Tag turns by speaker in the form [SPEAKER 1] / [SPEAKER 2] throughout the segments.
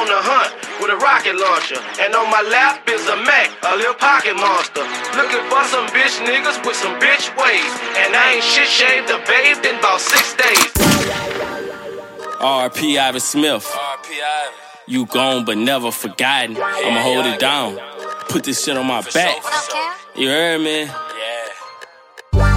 [SPEAKER 1] on the hunt with a rocket launcher. And on my lap is a Mac, a little pocket monster. Looking for some bitch niggas with some bitch ways. And I ain't shit shaved or bathed in about six days.
[SPEAKER 2] R.P. Ivan Smith. R.P. Ivan. You gone but never forgotten. I'ma hold it down. Put this shit on my back. You heard me?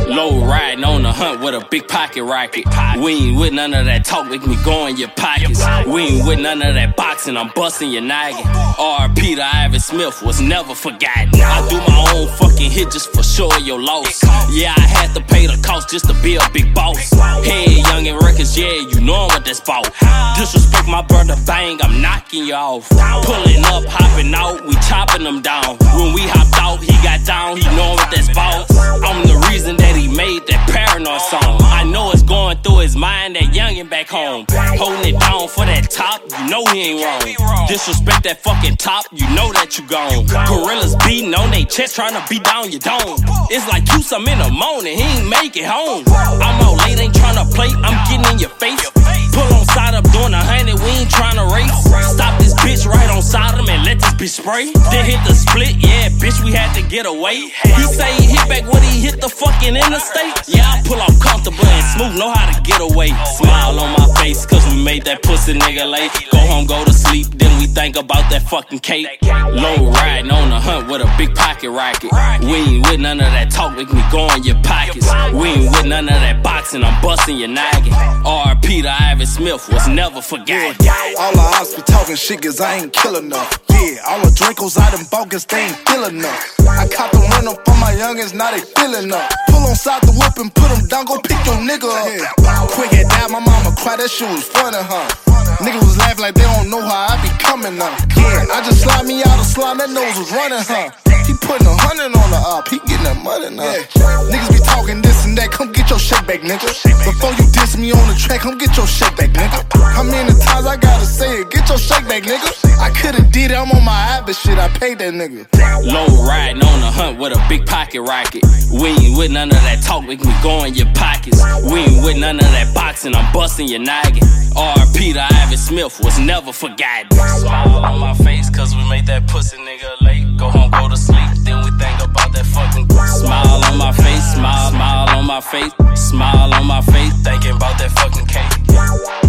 [SPEAKER 2] Low riding on the hunt with a big pocket rocket. We ain't with none of that talk, make me go in your pockets. We ain't with none of that boxing, I'm busting your noggin. R.P. to Ivan Smith was never forgotten. I do my own fucking hit just for sure your loss. Yeah, I had to pay the cost just to be a big boss. Hey, young and records, yeah, you know what that's about. Disrespect my brother, bang, I'm knocking you off. Pulling up, hopping out, we chopping them down. When we hopped out, he got down, he know what that's about. I'm paranoid song. I know it's going through his mind, that youngin' back home. Holding it down for that top, you know he ain't wrong. Disrespect that fucking top, you know that you gone. Gorillas beating on they chest, trying to beat down your dome. It's like you some in the morning, he ain't make it home. I'm out late, ain't and spray. Then hit the split, yeah, bitch, we had to get away. He say he hit back when he hit the fucking interstate. Yeah, I pull off comfortable and smooth, know how to get away. Smile on my face, cause we made that pussy nigga late. Go home, go to sleep, then we think about that fucking cake. Low riding on the hunt with a big pocket rocket. We ain't with none of that talk, make me go in your pockets. We ain't with none of that boxing, I'm busting your noggin. R.P. to Ivan Smith was never forgotten.
[SPEAKER 3] All the ops be talking shit cause I ain't kill enough. Yeah, all the Dracos out in bogus, they ain't feel enough. I caught the run up for my youngins, now they feeling up. Pull on side the whip and put them down, go pick your nigga up. Quick head down, my mama cry, that shit was funny, huh? Niggas was laughing like they don't know how I be coming up. Yeah, I just slide me out of slime, that nose was running, huh? He putting a hundred on the up, he getting that money now. Niggas be talking this and that, come get your shit back, nigga. Before you diss me on the track, come get your shit back, nigga. How many times I gotta say it? Get your shake back, nigga. I could've did it, I'm on my habit shit, I paid that nigga.
[SPEAKER 2] Low riding on the hunt with a big pocket rocket. We ain't with none of that talk, make me go in your pockets. We ain't with none of that boxing, I'm busting your noggin. R.P. Peter Ivan Smith was never forgotten. Smile on my face, cause we made that pussy nigga late. Go home, go to sleep, then we think about that fucking. Smile on my face, smile, smile on my face, smile on my face, thinking about that fucking cake.